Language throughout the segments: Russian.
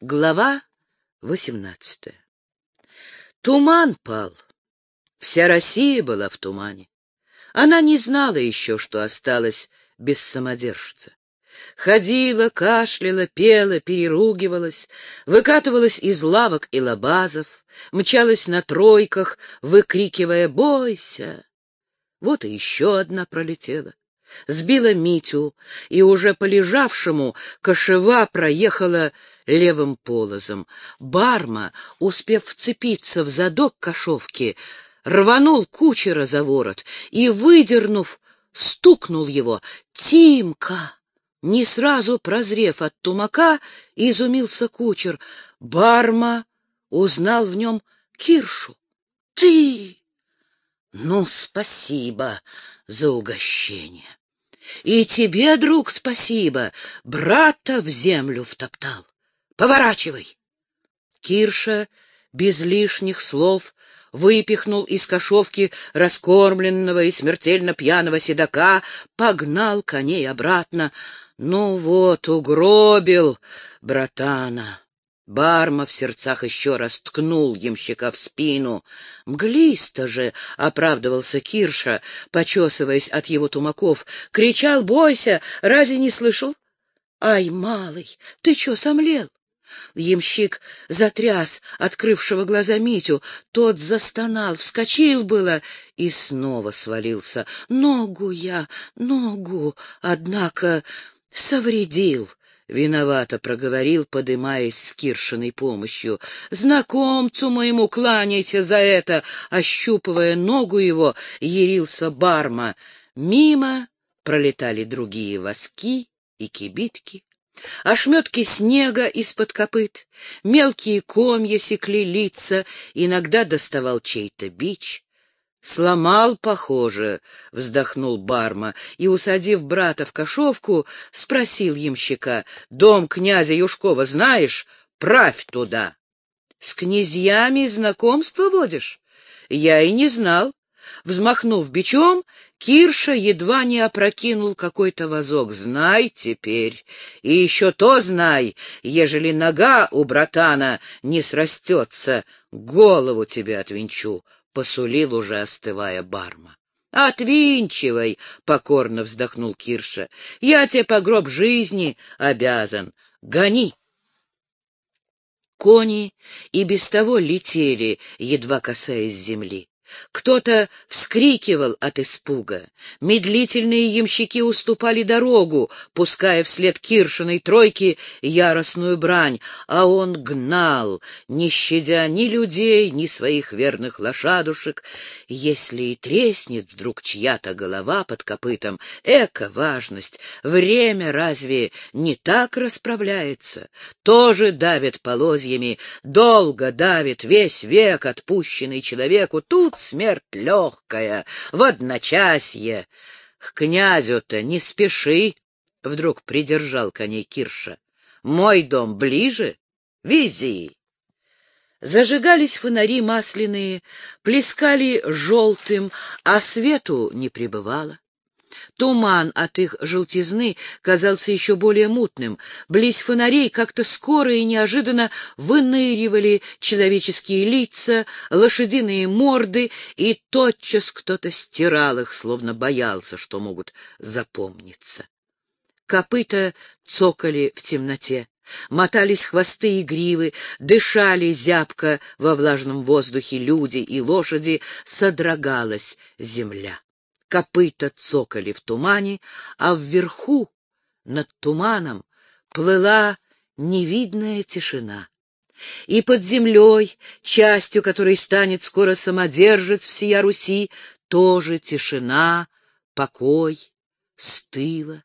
Глава восемнадцатая Туман пал. Вся Россия была в тумане. Она не знала еще, что осталась без самодержца. Ходила, кашляла, пела, переругивалась, выкатывалась из лавок и лабазов, мчалась на тройках, выкрикивая «Бойся!». Вот и еще одна пролетела сбила Митю, и уже полежавшему кошева проехала левым полозом. Барма, успев вцепиться в задок кошовки, рванул кучера за ворот и, выдернув, стукнул его. «Тимка!» Не сразу прозрев от тумака, изумился кучер. Барма узнал в нем Киршу. «Ты!» «Ну, спасибо за угощение!» И тебе, друг, спасибо, брата в землю втоптал. Поворачивай. Кирша без лишних слов выпихнул из кошовки раскормленного и смертельно пьяного седока, погнал коней обратно. Ну вот, угробил братана. Барма в сердцах еще раз ткнул ямщика в спину. «Мглисто же!» — оправдывался Кирша, почесываясь от его тумаков. «Кричал, бойся! Разве не слышал?» «Ай, малый, ты че сомлел?» Ямщик затряс открывшего глаза Митю. Тот застонал, вскочил было и снова свалился. «Ногу я, ногу, однако, совредил!» Виновато проговорил, подымаясь с Киршиной помощью. Знакомцу моему кланяйся за это, ощупывая ногу его, ярился барма. Мимо пролетали другие воски и кибитки. Ошметки снега из-под копыт, мелкие комья секли лица, иногда доставал чей-то бич. «Сломал, похоже», — вздохнул Барма и, усадив брата в кошовку, спросил ямщика, «Дом князя Юшкова знаешь? Правь туда». «С князьями знакомство водишь?» «Я и не знал». Взмахнув бичом, Кирша едва не опрокинул какой-то вазок. «Знай теперь, и еще то знай, ежели нога у братана не срастется, голову тебе отвинчу» посулил уже остывая барма. «Отвинчивай!» — покорно вздохнул Кирша. «Я тебе по гроб жизни обязан. Гони!» Кони и без того летели, едва касаясь земли. Кто-то вскрикивал от испуга. Медлительные ямщики уступали дорогу, пуская вслед Киршиной тройки яростную брань, а он гнал, не щадя ни людей, ни своих верных лошадушек. Если и треснет вдруг чья-то голова под копытом, эко важность, время разве не так расправляется? Тоже давит полозьями, долго давит весь век, отпущенный человеку. Тут смерть легкая, в одночасье. К князю-то не спеши, — вдруг придержал коней Кирша. Мой дом ближе, вези. Зажигались фонари масляные, плескали желтым, а свету не прибывало. Туман от их желтизны казался еще более мутным. Близ фонарей как-то скоро и неожиданно выныривали человеческие лица, лошадиные морды, и тотчас кто-то стирал их, словно боялся, что могут запомниться. Копыта цокали в темноте. Мотались хвосты и гривы, дышали зябко во влажном воздухе люди и лошади, содрогалась земля копыта цокали в тумане, а вверху, над туманом, плыла невидная тишина. И под землей, частью которой станет скоро самодержец всея Руси, тоже тишина, покой, стыла.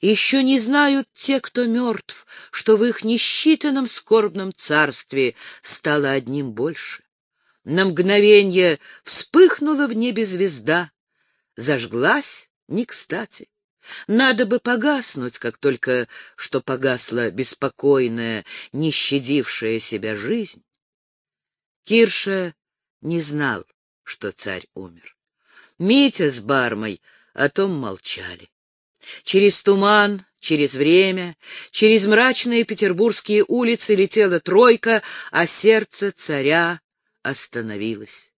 Еще не знают те, кто мертв, что в их несчитанном скорбном царстве стало одним больше. На мгновенье вспыхнула в небе звезда, зажглась не кстати. Надо бы погаснуть, как только что погасла беспокойная, не щадившая себя жизнь. Кирша не знал, что царь умер. Митя с Бармой о том молчали. Через туман, Через время, через мрачные петербургские улицы летела тройка, а сердце царя остановилось.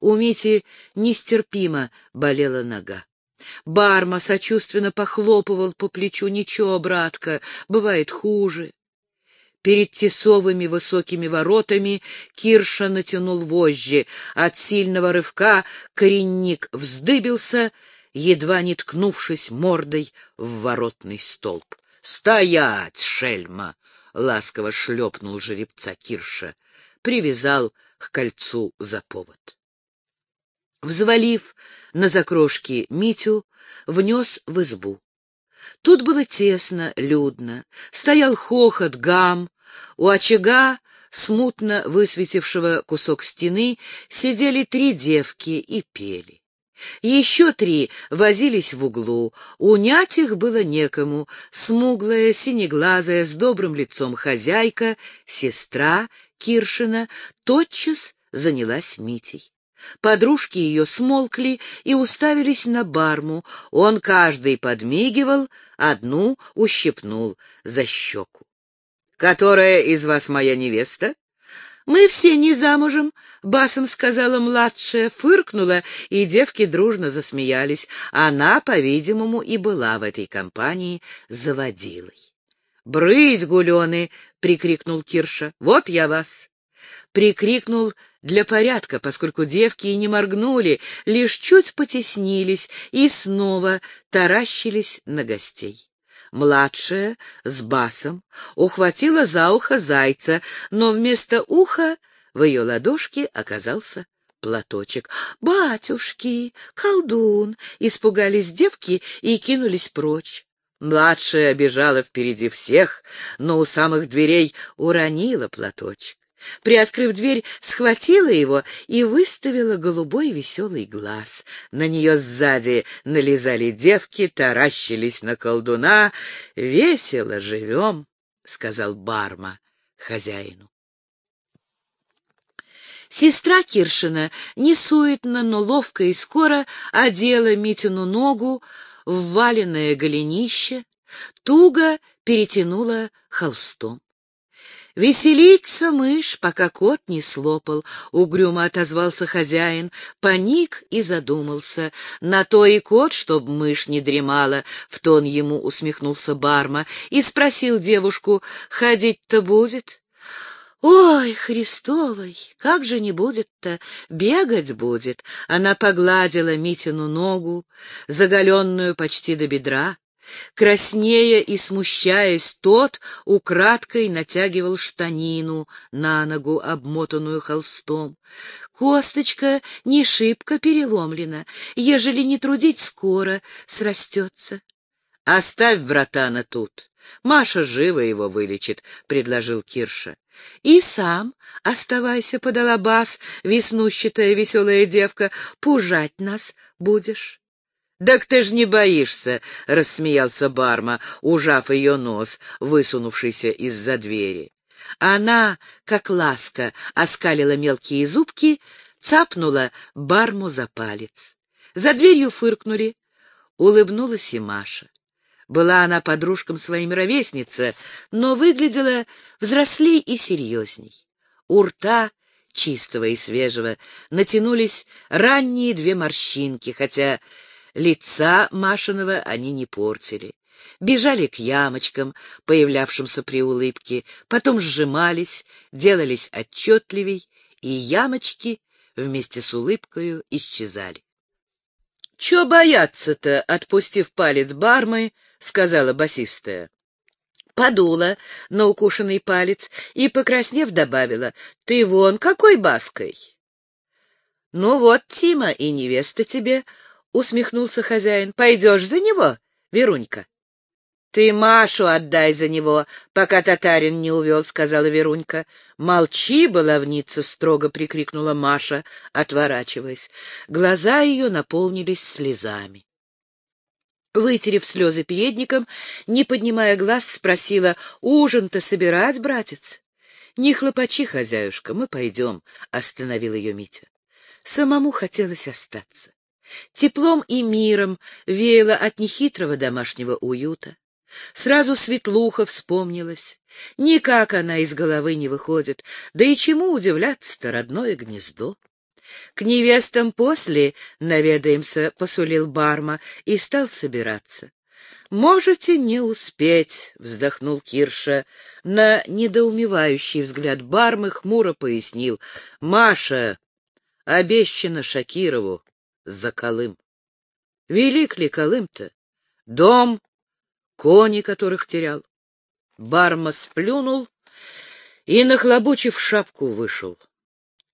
У Мити нестерпимо болела нога. Барма сочувственно похлопывал по плечу. «Ничего, братка, бывает хуже». Перед тесовыми высокими воротами Кирша натянул вожжи. От сильного рывка коренник вздыбился, едва не ткнувшись мордой в воротный столб. «Стоять, шельма!» — ласково шлепнул жеребца Кирша, привязал к кольцу за повод. Взвалив на закрошки Митю, внес в избу. Тут было тесно, людно, стоял хохот, гам. У очага, смутно высветившего кусок стены, сидели три девки и пели. Еще три возились в углу. Унять их было некому. Смуглая, синеглазая, с добрым лицом хозяйка, сестра Киршина, тотчас занялась Митей. Подружки ее смолкли и уставились на барму. Он каждый подмигивал, одну ущипнул за щеку. «Которая из вас моя невеста?» «Мы все не замужем», — басом сказала младшая, фыркнула, и девки дружно засмеялись. Она, по-видимому, и была в этой компании заводилой. «Брысь, гулены!» — прикрикнул Кирша. «Вот я вас!» Прикрикнул для порядка, поскольку девки и не моргнули, лишь чуть потеснились и снова таращились на гостей. Младшая с басом ухватила за ухо зайца, но вместо уха в ее ладошке оказался платочек. «Батюшки! Колдун!» — испугались девки и кинулись прочь. Младшая бежала впереди всех, но у самых дверей уронила платочек. Приоткрыв дверь, схватила его и выставила голубой веселый глаз. На нее сзади налезали девки, таращились на колдуна. «Весело живем», — сказал Барма хозяину. Сестра Киршина несуетно, но ловко и скоро одела Митину ногу в валенное голенище, туго перетянула холстом. «Веселится мышь, пока кот не слопал», — угрюмо отозвался хозяин, поник и задумался. «На то и кот, чтоб мышь не дремала», — в тон ему усмехнулся Барма и спросил девушку, «ходить-то будет?» «Ой, Христовой, как же не будет-то, бегать будет!» Она погладила Митину ногу, заголенную почти до бедра, Краснея и смущаясь, тот украдкой натягивал штанину на ногу, обмотанную холстом. Косточка не шибко переломлена, ежели не трудить скоро, срастется. — Оставь братана тут. Маша живо его вылечит, — предложил Кирша. — И сам оставайся под алабас, веснущатая веселая девка, пужать нас будешь. «Так ты ж не боишься!» — рассмеялся Барма, ужав ее нос, высунувшийся из-за двери. Она, как ласка, оскалила мелкие зубки, цапнула Барму за палец. За дверью фыркнули. Улыбнулась и Маша. Была она подружкам своим ровесница, но выглядела взрослей и серьезней. У рта чистого и свежего натянулись ранние две морщинки, хотя Лица Машиного они не портили. Бежали к ямочкам, появлявшимся при улыбке, потом сжимались, делались отчетливей, и ямочки вместе с улыбкою исчезали. — Чё бояться-то, отпустив палец бармы, — сказала басистая. Подула на укушенный палец и, покраснев, добавила, — Ты вон какой баской! — Ну вот, Тима, и невеста тебе, — усмехнулся хозяин. — Пойдешь за него, Верунька? — Ты Машу отдай за него, пока татарин не увел, — сказала Верунька. — Молчи, баловница! — строго прикрикнула Маша, отворачиваясь. Глаза ее наполнились слезами. Вытерев слезы передником, не поднимая глаз, спросила, — Ужин-то собирать, братец? — Не хлопачи, хозяюшка, мы пойдем, — остановил ее Митя. Самому хотелось остаться. Теплом и миром веяло от нехитрого домашнего уюта. Сразу Светлуха вспомнилась. Никак она из головы не выходит. Да и чему удивляться-то, родное гнездо? К невестам после наведаемся, — посулил Барма и стал собираться. «Можете не успеть», — вздохнул Кирша. На недоумевающий взгляд Бармы хмуро пояснил. «Маша обещана Шакирову за Колым. Велик ли Колым-то? Дом, кони, которых терял. Барма сплюнул и, нахлобучив шапку, вышел.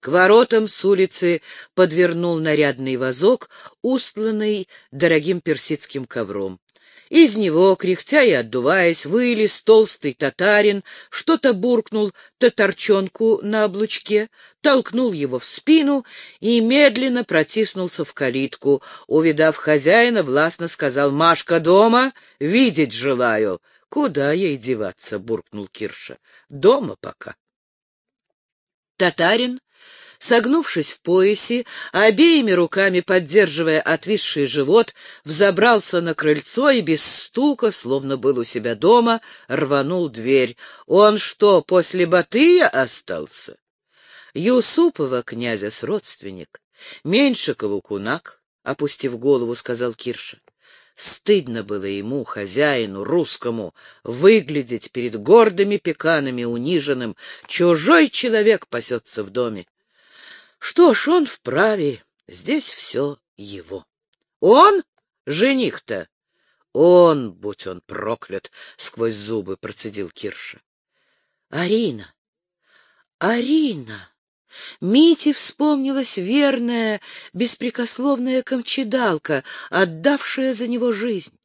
К воротам с улицы подвернул нарядный вазок, устланный дорогим персидским ковром. Из него, кряхтя и отдуваясь, вылез толстый татарин, что-то буркнул татарчонку на облучке, толкнул его в спину и медленно протиснулся в калитку. Увидав хозяина, властно сказал «Машка дома? Видеть желаю». «Куда ей деваться?» — буркнул Кирша. «Дома пока». Татарин согнувшись в поясе, обеими руками поддерживая отвисший живот, взобрался на крыльцо и без стука, словно был у себя дома, рванул дверь. Он что, после Батыя остался? Юсупова князя с родственник, Меньшикову кунак, опустив голову, сказал Кирша. Стыдно было ему, хозяину, русскому, выглядеть перед гордыми пеканами униженным. Чужой человек пасется в доме. Что ж, он вправе, здесь все его. Он? Жених-то? Он, будь он проклят, сквозь зубы процедил Кирша. Арина! Арина! Мите вспомнилась верная, беспрекословная камчедалка, отдавшая за него жизнь.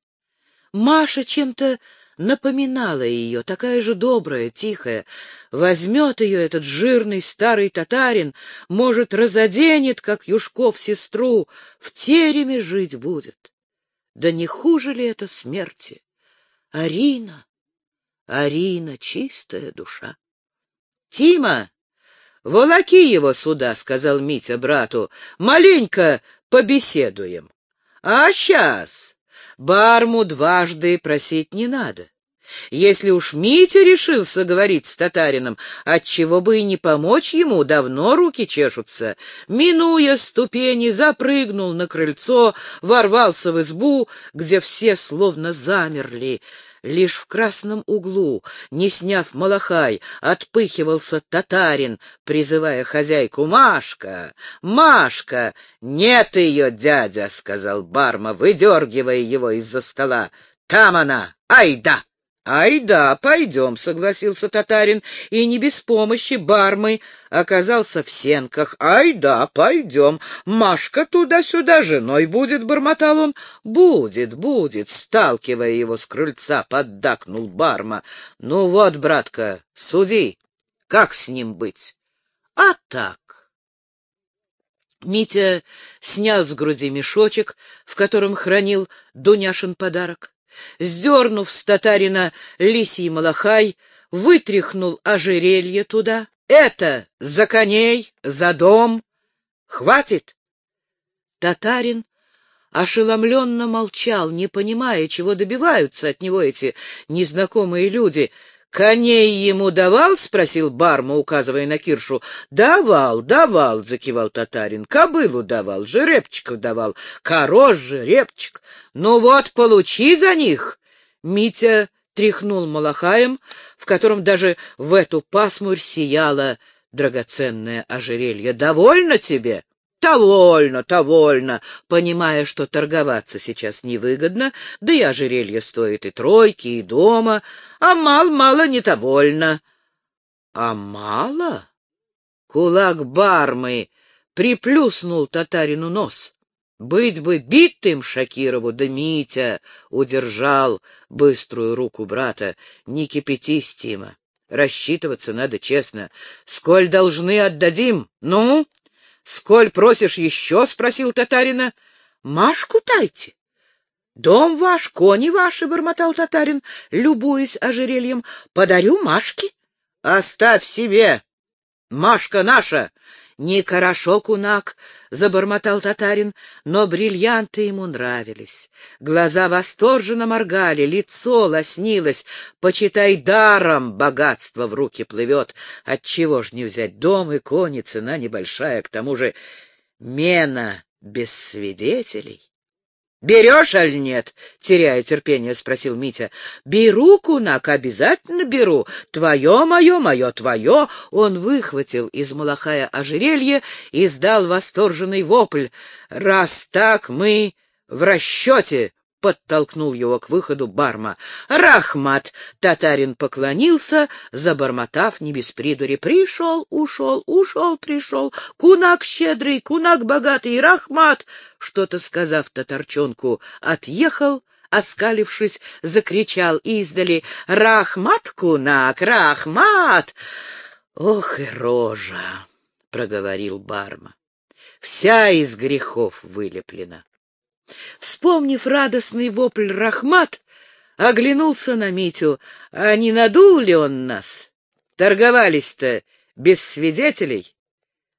Маша чем-то напоминала ее, такая же добрая, тихая. Возьмет ее этот жирный старый татарин, может, разоденет, как Юшков сестру, в тереме жить будет. Да не хуже ли это смерти? Арина, Арина, чистая душа. Тима, волоки его сюда, — сказал Митя брату, — маленько побеседуем. А сейчас Барму дважды просить не надо. Если уж Митя решился говорить с татарином, отчего бы и не помочь ему, давно руки чешутся. Минуя ступени, запрыгнул на крыльцо, ворвался в избу, где все словно замерли. Лишь в красном углу, не сняв малахай, отпыхивался татарин, призывая хозяйку «Машка! Машка!» «Нет ее, дядя!» — сказал Барма, выдергивая его из-за стола. «Там она! Ай да!» «Ай да, пойдем», — согласился татарин, и не без помощи бармы оказался в сенках. «Ай да, пойдем, Машка туда-сюда женой будет», — бормотал он. «Будет, будет», — сталкивая его с крыльца, поддакнул барма. «Ну вот, братка, суди, как с ним быть?» «А так». Митя снял с груди мешочек, в котором хранил Дуняшин подарок сдернув с татарина лисий малахай, вытряхнул ожерелье туда. Это за коней, за дом. Хватит? Татарин ошеломленно молчал, не понимая, чего добиваются от него эти незнакомые люди — «Коней ему давал?» — спросил Барма, указывая на Киршу. «Давал, давал», — закивал татарин. «Кобылу давал, жеребчиков давал. Корож, жеребчик. Ну вот, получи за них!» Митя тряхнул малахаем, в котором даже в эту пасмурь сияло драгоценное ожерелье. «Довольно тебе?» «Довольно, довольно!» Понимая, что торговаться сейчас невыгодно, да и ожерелье стоит и тройки, и дома, а мал-мало недовольно. «А мало?» Кулак бармы приплюснул татарину нос. Быть бы битым Шакирову, да Митя удержал быструю руку брата. Не кипятись, Тима. Рассчитываться надо честно. Сколь должны отдадим? Ну, «Сколь просишь еще?» — спросил татарина. «Машку тайте». «Дом ваш, кони ваши», — бормотал татарин, любуясь ожерельем. «Подарю Машке». «Оставь себе! Машка наша! «Нехорошо, кунак», — забормотал татарин, но бриллианты ему нравились. Глаза восторженно моргали, лицо лоснилось. Почитай даром, богатство в руки плывет. Отчего ж не взять дом и кони, цена небольшая, к тому же мена без свидетелей? «Берешь, аль нет?» — теряя терпение, спросил Митя. «Беру, кунак, обязательно беру. Твое мое, мое твое». Он выхватил из малахая ожерелье и сдал восторженный вопль. «Раз так мы в расчете!» Подтолкнул его к выходу Барма. «Рахмат!» — татарин поклонился, забормотав не без придури. «Пришел, ушел, ушел, пришел. Кунак щедрый, кунак богатый, Рахмат!» Что-то сказав татарчонку, отъехал, оскалившись, закричал издали. «Рахмат, кунак, рахмат!» «Ох и рожа!» — проговорил Барма. «Вся из грехов вылеплена». Вспомнив радостный вопль Рахмат, оглянулся на Митю. А не надул ли он нас? Торговались-то без свидетелей?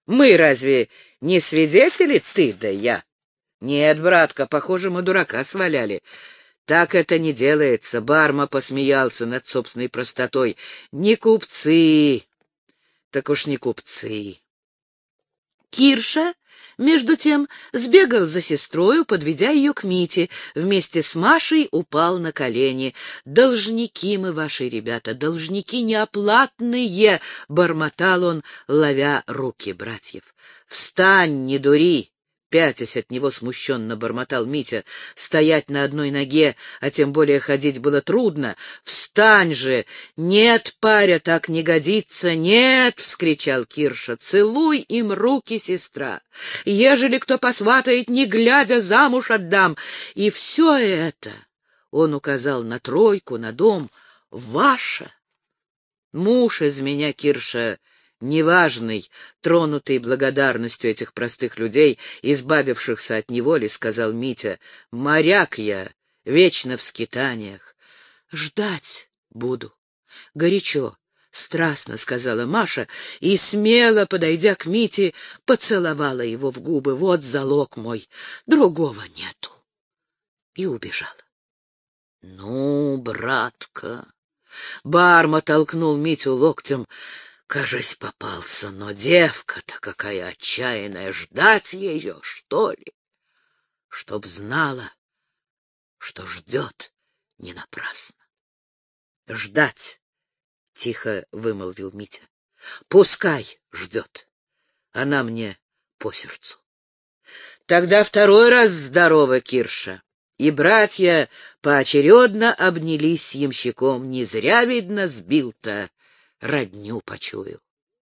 Мы разве не свидетели, ты да я? Нет, братка, похоже, мы дурака сваляли. Так это не делается. Барма посмеялся над собственной простотой. Не купцы. Так уж не купцы. Кирша между тем сбегал за сестрою, подведя ее к Мите, вместе с Машей упал на колени. «Должники мы ваши, ребята, должники неоплатные!» — бормотал он, ловя руки братьев. «Встань, не дури!» Пятясь от него смущенно бормотал Митя. Стоять на одной ноге, а тем более ходить было трудно. «Встань же! Нет, паря, так не годится! Нет!» — вскричал Кирша. «Целуй им руки, сестра! Ежели кто посватает, не глядя, замуж отдам! И все это...» — он указал на тройку, на дом. «Ваше!» Муж из меня, Кирша, неважный, тронутый благодарностью этих простых людей, избавившихся от неволи, сказал Митя, «Моряк я, вечно в скитаниях. Ждать буду. Горячо, страстно сказала Маша и, смело подойдя к Мите, поцеловала его в губы. Вот залог мой, другого нету. И убежала. Ну, братка, Барма толкнул Митю локтем. Кажись, попался, но девка-то какая отчаянная, ждать ее, что ли? Чтоб знала, что ждет не напрасно. Ждать, — тихо вымолвил Митя. Пускай ждет. Она мне по сердцу. Тогда второй раз здорово, Кирша. И братья поочередно обнялись с ямщиком. Не зря, видно, сбил-то родню почуял.